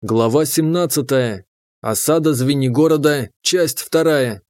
Глава 17. Осада Звенигорода. Часть 2.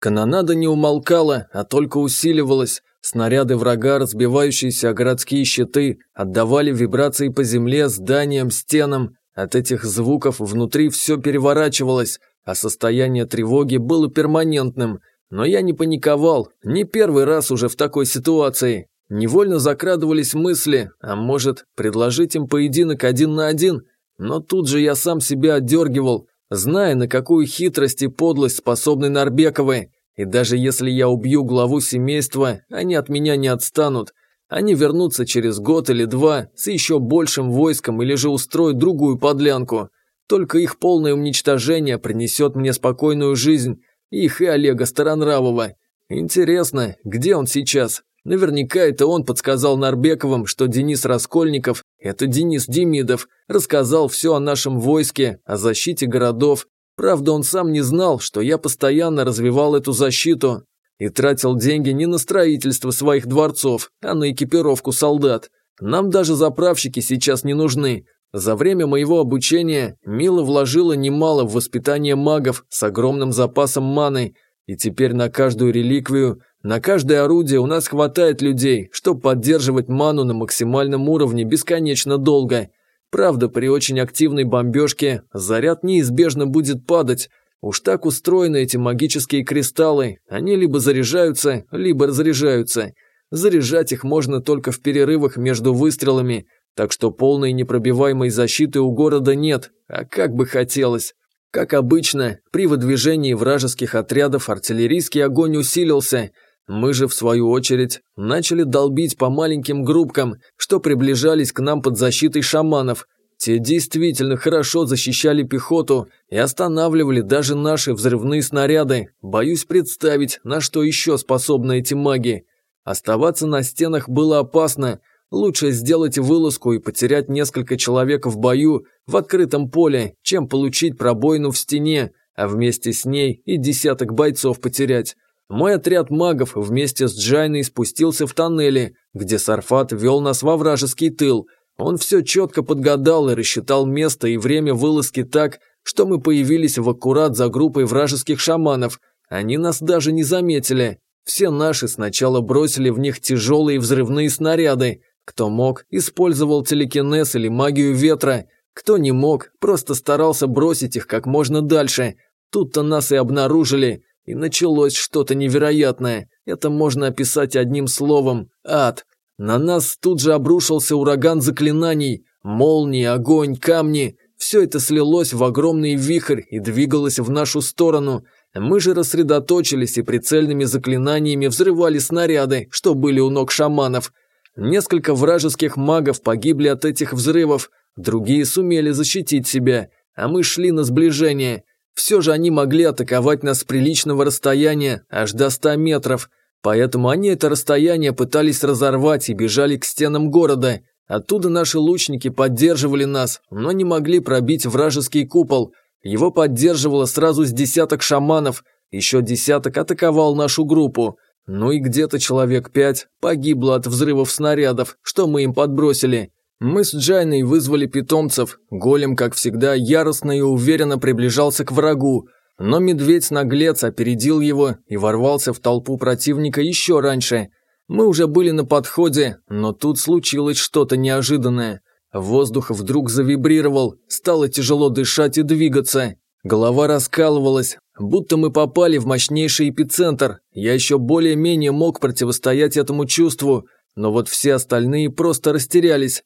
Канонада не умолкала, а только усиливалась. Снаряды врага, разбивающиеся о городские щиты, отдавали вибрации по земле, зданиям, стенам. От этих звуков внутри все переворачивалось, а состояние тревоги было перманентным. Но я не паниковал, не первый раз уже в такой ситуации. Невольно закрадывались мысли, а может, предложить им поединок один на один – но тут же я сам себя отдергивал, зная, на какую хитрость и подлость способны Нарбековы. И даже если я убью главу семейства, они от меня не отстанут. Они вернутся через год или два с еще большим войском или же устроят другую подлянку. Только их полное уничтожение принесет мне спокойную жизнь. Их и Олега Старонравова. Интересно, где он сейчас? Наверняка это он подсказал Нарбековым, что Денис Раскольников – это Денис Демидов, рассказал все о нашем войске, о защите городов. Правда, он сам не знал, что я постоянно развивал эту защиту и тратил деньги не на строительство своих дворцов, а на экипировку солдат. Нам даже заправщики сейчас не нужны. За время моего обучения Мила вложила немало в воспитание магов с огромным запасом маны, и теперь на каждую реликвию на каждое орудие у нас хватает людей, чтобы поддерживать ману на максимальном уровне бесконечно долго. Правда, при очень активной бомбежке заряд неизбежно будет падать. Уж так устроены эти магические кристаллы. Они либо заряжаются, либо разряжаются. Заряжать их можно только в перерывах между выстрелами, так что полной непробиваемой защиты у города нет, а как бы хотелось. Как обычно, при выдвижении вражеских отрядов артиллерийский огонь усилился – мы же, в свою очередь, начали долбить по маленьким группкам, что приближались к нам под защитой шаманов. Те действительно хорошо защищали пехоту и останавливали даже наши взрывные снаряды. Боюсь представить, на что еще способны эти маги. Оставаться на стенах было опасно. Лучше сделать вылазку и потерять несколько человек в бою в открытом поле, чем получить пробоину в стене, а вместе с ней и десяток бойцов потерять. Мой отряд магов вместе с Джайной спустился в тоннели, где Сарфат вел нас во вражеский тыл. Он все четко подгадал и рассчитал место и время вылазки так, что мы появились в аккурат за группой вражеских шаманов. Они нас даже не заметили. Все наши сначала бросили в них тяжелые взрывные снаряды. Кто мог, использовал телекинез или магию ветра. Кто не мог, просто старался бросить их как можно дальше. Тут-то нас и обнаружили. И началось что-то невероятное. Это можно описать одним словом – ад. На нас тут же обрушился ураган заклинаний. Молнии, огонь, камни. Все это слилось в огромный вихрь и двигалось в нашу сторону. Мы же рассредоточились и прицельными заклинаниями взрывали снаряды, что были у ног шаманов. Несколько вражеских магов погибли от этих взрывов, другие сумели защитить себя, а мы шли на сближение. Все же они могли атаковать нас с приличного расстояния, аж до 100 метров, поэтому они это расстояние пытались разорвать и бежали к стенам города. Оттуда наши лучники поддерживали нас, но не могли пробить вражеский купол. Его поддерживало сразу с десяток шаманов, еще десяток атаковал нашу группу. Ну и где-то человек пять погибло от взрывов снарядов, что мы им подбросили. Мы с Джайной вызвали питомцев. Голем, как всегда, яростно и уверенно приближался к врагу. Но медведь-наглец опередил его и ворвался в толпу противника еще раньше. Мы уже были на подходе, но тут случилось что-то неожиданное. Воздух вдруг завибрировал, стало тяжело дышать и двигаться. Голова раскалывалась, будто мы попали в мощнейший эпицентр. Я еще более-менее мог противостоять этому чувству, но вот все остальные просто растерялись.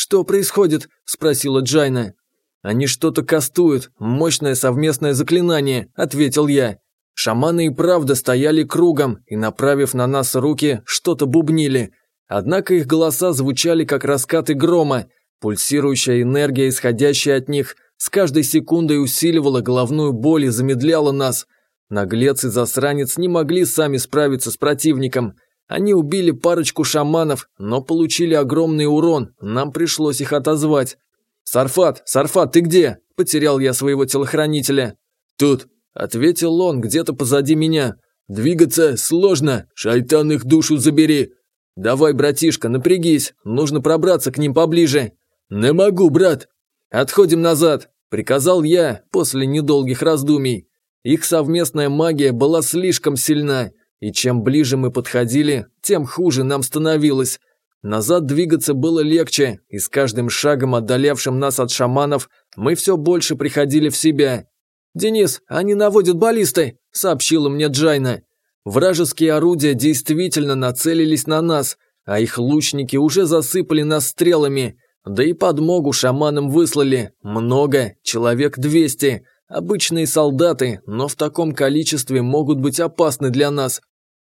«Что происходит?» – спросила Джайна. «Они что-то кастуют, мощное совместное заклинание», – ответил я. Шаманы и правда стояли кругом и, направив на нас руки, что-то бубнили. Однако их голоса звучали как раскаты грома. Пульсирующая энергия, исходящая от них, с каждой секундой усиливала головную боль и замедляла нас. Наглец и засранец не могли сами справиться с противником – они убили парочку шаманов, но получили огромный урон, нам пришлось их отозвать. «Сарфат, Сарфат, ты где?» – потерял я своего телохранителя. «Тут», – ответил он где-то позади меня. «Двигаться сложно, шайтан их душу забери». «Давай, братишка, напрягись, нужно пробраться к ним поближе». «Не могу, брат». отходим назад», – приказал я после недолгих раздумий. Их совместная магия была слишком сильна, и чем ближе мы подходили, тем хуже нам становилось. Назад двигаться было легче, и с каждым шагом, отдалявшим нас от шаманов, мы все больше приходили в себя. «Денис, они наводят баллисты», – сообщила мне Джайна. Вражеские орудия действительно нацелились на нас, а их лучники уже засыпали нас стрелами, да и подмогу шаманам выслали. Много, человек 200. Обычные солдаты, но в таком количестве могут быть опасны для нас.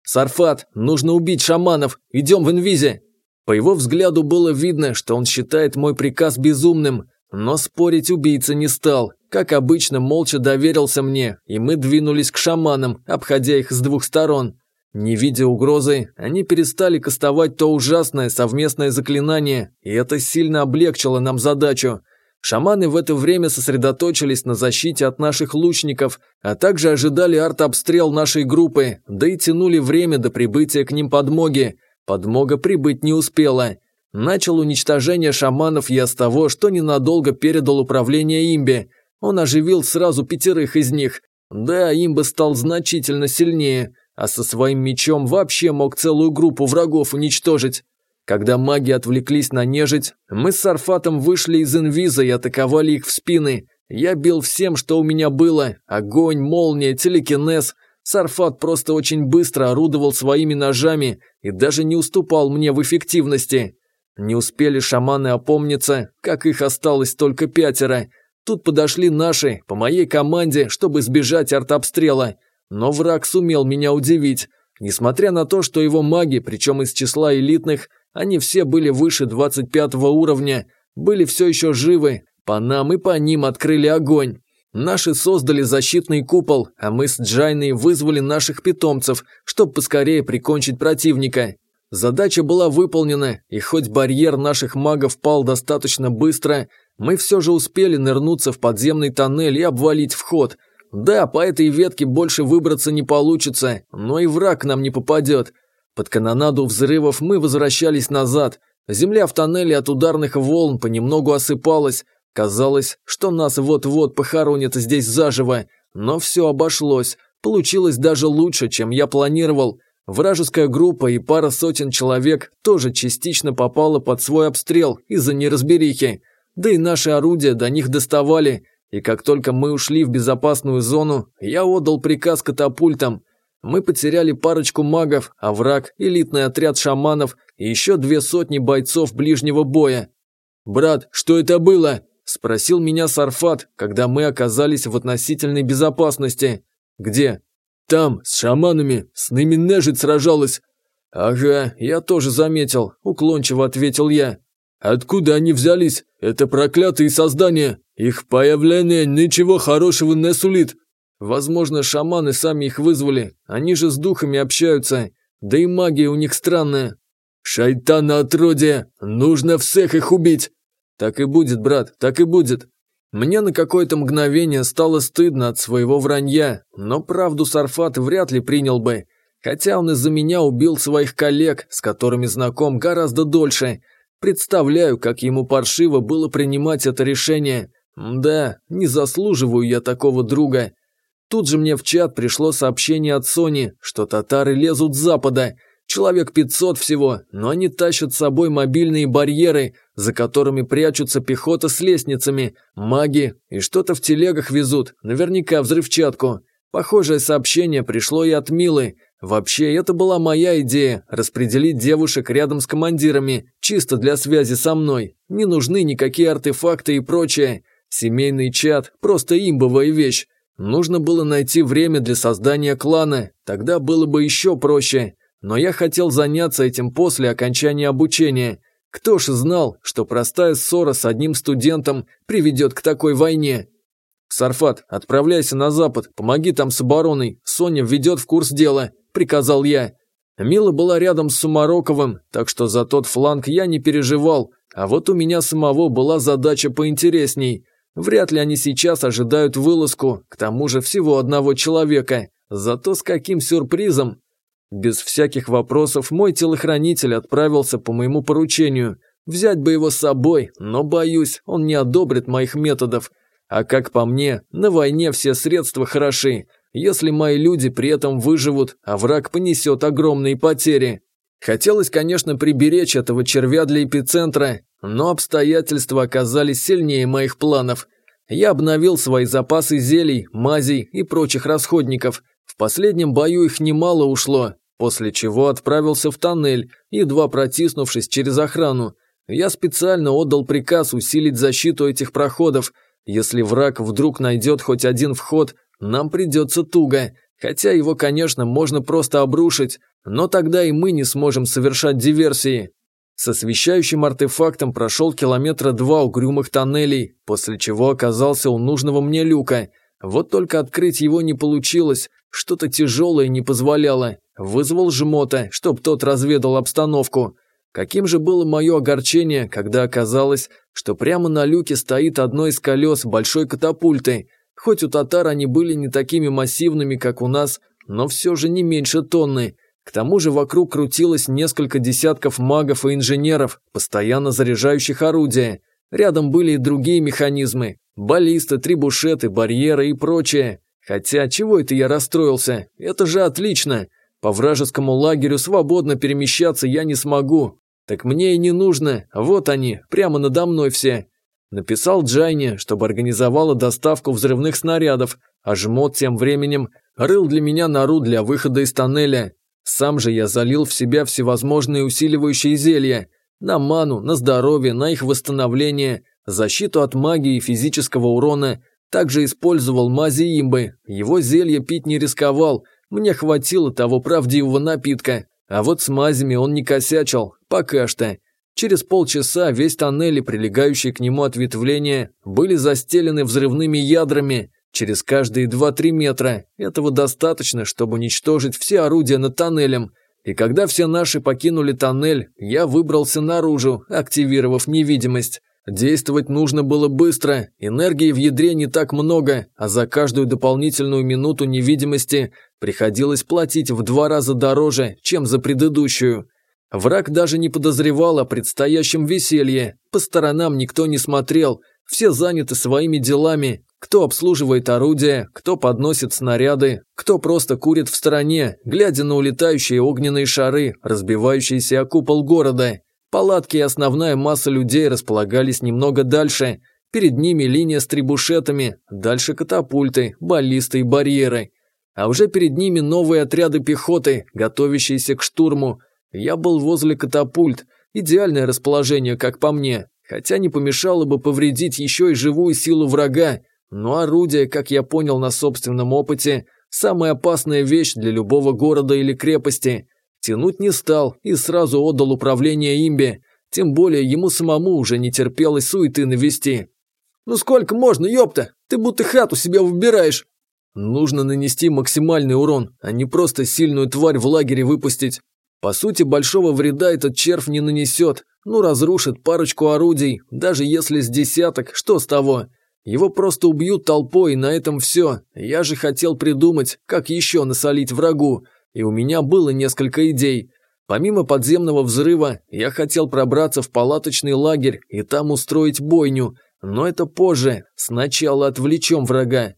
«Сарфат, нужно убить шаманов, идем в инвизе!» По его взгляду было видно, что он считает мой приказ безумным, но спорить убийца не стал. Как обычно, молча доверился мне, и мы двинулись к шаманам, обходя их с двух сторон. Не видя угрозы, они перестали кастовать то ужасное совместное заклинание, и это сильно облегчило нам задачу. Шаманы в это время сосредоточились на защите от наших лучников, а также ожидали артобстрел нашей группы, да и тянули время до прибытия к ним подмоги. Подмога прибыть не успела. Начал уничтожение шаманов я с того, что ненадолго передал управление имби. Он оживил сразу пятерых из них. Да, имба стал значительно сильнее, а со своим мечом вообще мог целую группу врагов уничтожить. Когда маги отвлеклись на нежить, мы с Сарфатом вышли из инвиза и атаковали их в спины. Я бил всем, что у меня было. Огонь, молния, телекинез. Сарфат просто очень быстро орудовал своими ножами и даже не уступал мне в эффективности. Не успели шаманы опомниться, как их осталось только пятеро. Тут подошли наши, по моей команде, чтобы избежать артобстрела. Но враг сумел меня удивить. Несмотря на то, что его маги, причем из числа элитных, они все были выше 25 уровня, были все еще живы, по нам и по ним открыли огонь. Наши создали защитный купол, а мы с Джайной вызвали наших питомцев, чтобы поскорее прикончить противника. Задача была выполнена, и хоть барьер наших магов пал достаточно быстро, мы все же успели нырнуться в подземный тоннель и обвалить вход. Да, по этой ветке больше выбраться не получится, но и враг нам не попадет. Под канонаду взрывов мы возвращались назад. Земля в тоннеле от ударных волн понемногу осыпалась. Казалось, что нас вот-вот похоронят здесь заживо. Но все обошлось. Получилось даже лучше, чем я планировал. Вражеская группа и пара сотен человек тоже частично попала под свой обстрел из-за неразберихи. Да и наши орудия до них доставали. И как только мы ушли в безопасную зону, я отдал приказ катапультам. Мы потеряли парочку магов, а враг – элитный отряд шаманов и еще две сотни бойцов ближнего боя. «Брат, что это было?» – спросил меня Сарфат, когда мы оказались в относительной безопасности. «Где?» «Там, с шаманами, с ними нежить сражалась». «Ага, я тоже заметил», – уклончиво ответил я. «Откуда они взялись? Это проклятые создания. Их появление ничего хорошего не сулит. Возможно, шаманы сами их вызвали, они же с духами общаются, да и магия у них странная. Шайтана отродье, нужно всех их убить. Так и будет, брат, так и будет. Мне на какое-то мгновение стало стыдно от своего вранья, но правду Сарфат вряд ли принял бы, хотя он из-за меня убил своих коллег, с которыми знаком гораздо дольше. Представляю, как ему паршиво было принимать это решение. Да, не заслуживаю я такого друга. Тут же мне в чат пришло сообщение от Сони, что татары лезут с запада. Человек 500 всего, но они тащат с собой мобильные барьеры, за которыми прячутся пехота с лестницами, маги и что-то в телегах везут, наверняка взрывчатку. Похожее сообщение пришло и от Милы. Вообще, это была моя идея – распределить девушек рядом с командирами, чисто для связи со мной. Не нужны никакие артефакты и прочее. Семейный чат – просто имбовая вещь. Нужно было найти время для создания клана, тогда было бы еще проще. Но я хотел заняться этим после окончания обучения. Кто ж знал, что простая ссора с одним студентом приведет к такой войне? «Сарфат, отправляйся на запад, помоги там с обороной, Соня введет в курс дела», – приказал я. Мила была рядом с Сумароковым, так что за тот фланг я не переживал, а вот у меня самого была задача поинтересней – Вряд ли они сейчас ожидают вылазку, к тому же всего одного человека. Зато с каким сюрпризом! Без всяких вопросов мой телохранитель отправился по моему поручению. Взять бы его с собой, но боюсь, он не одобрит моих методов. А как по мне, на войне все средства хороши. Если мои люди при этом выживут, а враг понесет огромные потери. Хотелось, конечно, приберечь этого червя для эпицентра, но обстоятельства оказались сильнее моих планов. Я обновил свои запасы зелий, мазей и прочих расходников. В последнем бою их немало ушло, после чего отправился в тоннель, едва протиснувшись через охрану. Я специально отдал приказ усилить защиту этих проходов. Если враг вдруг найдет хоть один вход, нам придется туго, хотя его, конечно, можно просто обрушить, но тогда и мы не сможем совершать диверсии. С освещающим артефактом прошел километра два угрюмых тоннелей, после чего оказался у нужного мне люка. Вот только открыть его не получилось, что-то тяжелое не позволяло. Вызвал жмота, чтоб тот разведал обстановку. Каким же было мое огорчение, когда оказалось, что прямо на люке стоит одно из колес большой катапульты. Хоть у татар они были не такими массивными, как у нас, но все же не меньше тонны. К тому же вокруг крутилось несколько десятков магов и инженеров, постоянно заряжающих орудия. Рядом были и другие механизмы – баллисты, трибушеты, барьеры и прочее. Хотя, чего это я расстроился? Это же отлично. По вражескому лагерю свободно перемещаться я не смогу. Так мне и не нужно. Вот они, прямо надо мной все. Написал Джайне, чтобы организовала доставку взрывных снарядов, а жмот тем временем рыл для меня нору для выхода из тоннеля. Сам же я залил в себя всевозможные усиливающие зелья. На ману, на здоровье, на их восстановление, защиту от магии и физического урона. Также использовал мази имбы. Его зелье пить не рисковал. Мне хватило того правдивого напитка. А вот с мазями он не косячил. Пока что. Через полчаса весь тоннель и прилегающие к нему ответвления были застелены взрывными ядрами через каждые 2-3 метра. Этого достаточно, чтобы уничтожить все орудия над тоннелем. И когда все наши покинули тоннель, я выбрался наружу, активировав невидимость. Действовать нужно было быстро, энергии в ядре не так много, а за каждую дополнительную минуту невидимости приходилось платить в два раза дороже, чем за предыдущую. Враг даже не подозревал о предстоящем веселье, по сторонам никто не смотрел, все заняты своими делами, кто обслуживает орудия, кто подносит снаряды, кто просто курит в стороне, глядя на улетающие огненные шары, разбивающиеся о купол города. Палатки и основная масса людей располагались немного дальше. Перед ними линия с трибушетами, дальше катапульты, баллисты и барьеры. А уже перед ними новые отряды пехоты, готовящиеся к штурму, я был возле катапульт, идеальное расположение, как по мне, хотя не помешало бы повредить еще и живую силу врага, но орудие, как я понял на собственном опыте, самая опасная вещь для любого города или крепости. Тянуть не стал и сразу отдал управление имбе, тем более ему самому уже не терпелось суеты навести. «Ну сколько можно, ёпта? Ты будто хату себе выбираешь!» Нужно нанести максимальный урон, а не просто сильную тварь в лагере выпустить. По сути, большого вреда этот червь не нанесет, ну разрушит парочку орудий, даже если с десяток, что с того? Его просто убьют толпой, и на этом все. Я же хотел придумать, как еще насолить врагу, и у меня было несколько идей. Помимо подземного взрыва, я хотел пробраться в палаточный лагерь и там устроить бойню, но это позже, сначала отвлечем врага.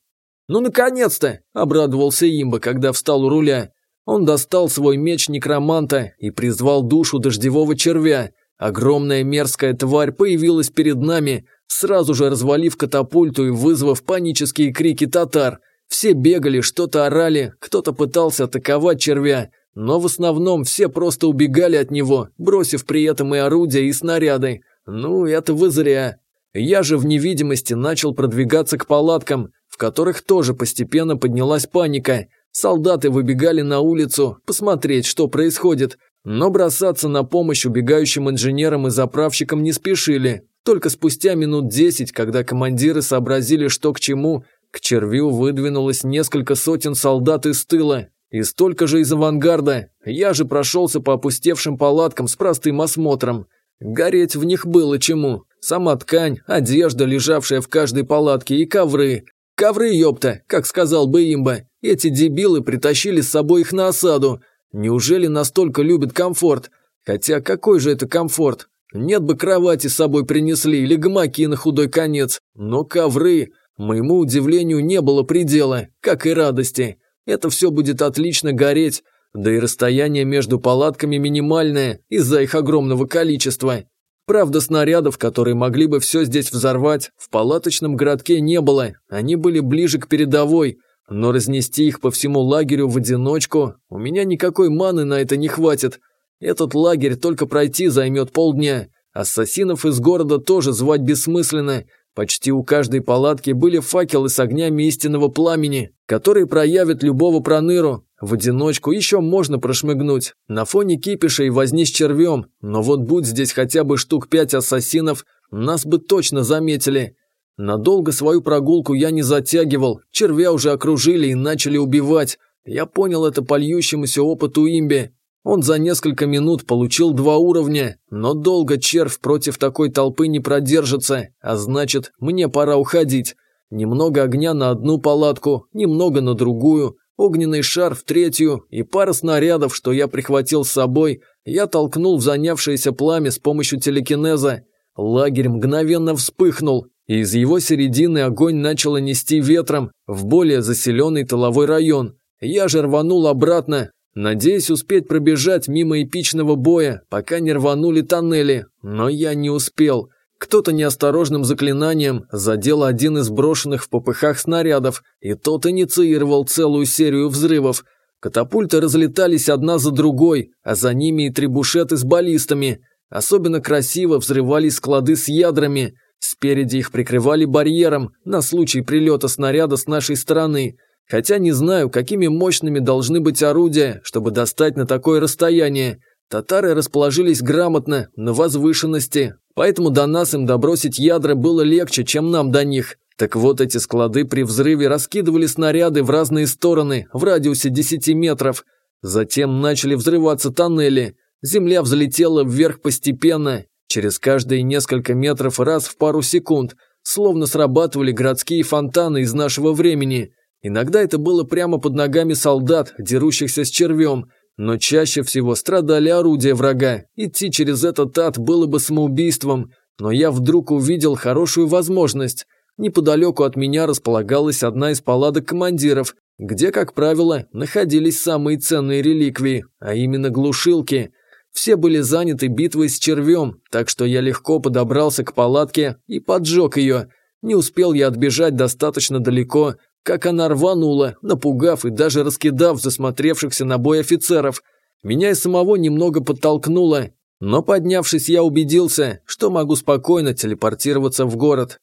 «Ну, наконец-то!» – обрадовался имба, когда встал у руля. Он достал свой меч некроманта и призвал душу дождевого червя. Огромная мерзкая тварь появилась перед нами, сразу же развалив катапульту и вызвав панические крики татар. Все бегали, что-то орали, кто-то пытался атаковать червя, но в основном все просто убегали от него, бросив при этом и орудия, и снаряды. Ну, это вы зря. Я же в невидимости начал продвигаться к палаткам, в которых тоже постепенно поднялась паника – Солдаты выбегали на улицу посмотреть, что происходит, но бросаться на помощь убегающим инженерам и заправщикам не спешили. Только спустя минут десять, когда командиры сообразили, что к чему, к червю выдвинулось несколько сотен солдат из тыла и столько же из авангарда. Я же прошелся по опустевшим палаткам с простым осмотром. Гореть в них было чему. Сама ткань, одежда, лежавшая в каждой палатке, и ковры. Ковры, ёпта, как сказал бы имба. Эти дебилы притащили с собой их на осаду. Неужели настолько любят комфорт? Хотя какой же это комфорт? Нет бы кровати с собой принесли или гамаки на худой конец, но ковры... Моему удивлению не было предела, как и радости. Это все будет отлично гореть, да и расстояние между палатками минимальное из-за их огромного количества. Правда, снарядов, которые могли бы все здесь взорвать, в палаточном городке не было, они были ближе к передовой, но разнести их по всему лагерю в одиночку, у меня никакой маны на это не хватит. Этот лагерь только пройти займет полдня. Ассасинов из города тоже звать бессмысленно. Почти у каждой палатки были факелы с огнями истинного пламени, которые проявят любого проныру. В одиночку еще можно прошмыгнуть. На фоне кипиша и возни с червем. Но вот будь здесь хотя бы штук пять ассасинов, нас бы точно заметили. Надолго свою прогулку я не затягивал. Червя уже окружили и начали убивать. Я понял это по льющемуся опыту имби. Он за несколько минут получил два уровня, но долго червь против такой толпы не продержится, а значит, мне пора уходить. Немного огня на одну палатку, немного на другую, огненный шар в третью и пара снарядов, что я прихватил с собой, я толкнул в занявшееся пламя с помощью телекинеза. Лагерь мгновенно вспыхнул, и из его середины огонь начало нести ветром в более заселенный тыловой район. Я же рванул обратно, Надеясь успеть пробежать мимо эпичного боя, пока не рванули тоннели, но я не успел. Кто-то неосторожным заклинанием задел один из брошенных в попыхах снарядов, и тот инициировал целую серию взрывов. Катапульты разлетались одна за другой, а за ними и трибушеты с баллистами. Особенно красиво взрывались склады с ядрами. Спереди их прикрывали барьером на случай прилета снаряда с нашей стороны – Хотя не знаю, какими мощными должны быть орудия, чтобы достать на такое расстояние. Татары расположились грамотно, на возвышенности, поэтому до нас им добросить ядра было легче, чем нам до них. Так вот, эти склады при взрыве раскидывали снаряды в разные стороны, в радиусе 10 метров. Затем начали взрываться тоннели. Земля взлетела вверх постепенно, через каждые несколько метров раз в пару секунд, словно срабатывали городские фонтаны из нашего времени – Иногда это было прямо под ногами солдат, дерущихся с червем, но чаще всего страдали орудия врага. Идти через этот ад было бы самоубийством, но я вдруг увидел хорошую возможность. Неподалеку от меня располагалась одна из палаток командиров, где, как правило, находились самые ценные реликвии, а именно глушилки. Все были заняты битвой с червем, так что я легко подобрался к палатке и поджег ее. Не успел я отбежать достаточно далеко, как она рванула, напугав и даже раскидав засмотревшихся на бой офицеров. Меня и самого немного подтолкнуло, но поднявшись, я убедился, что могу спокойно телепортироваться в город.